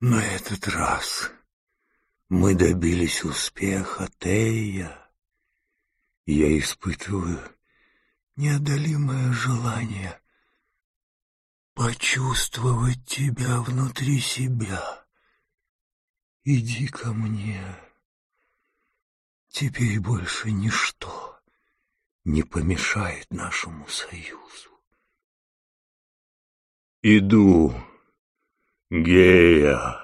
На этот раз мы добились успеха, Тея. Я испытываю неодолимое желание почувствовать тебя внутри себя. Иди ко мне. Теперь больше ничто не помешает нашему союзу. Иду, Гея.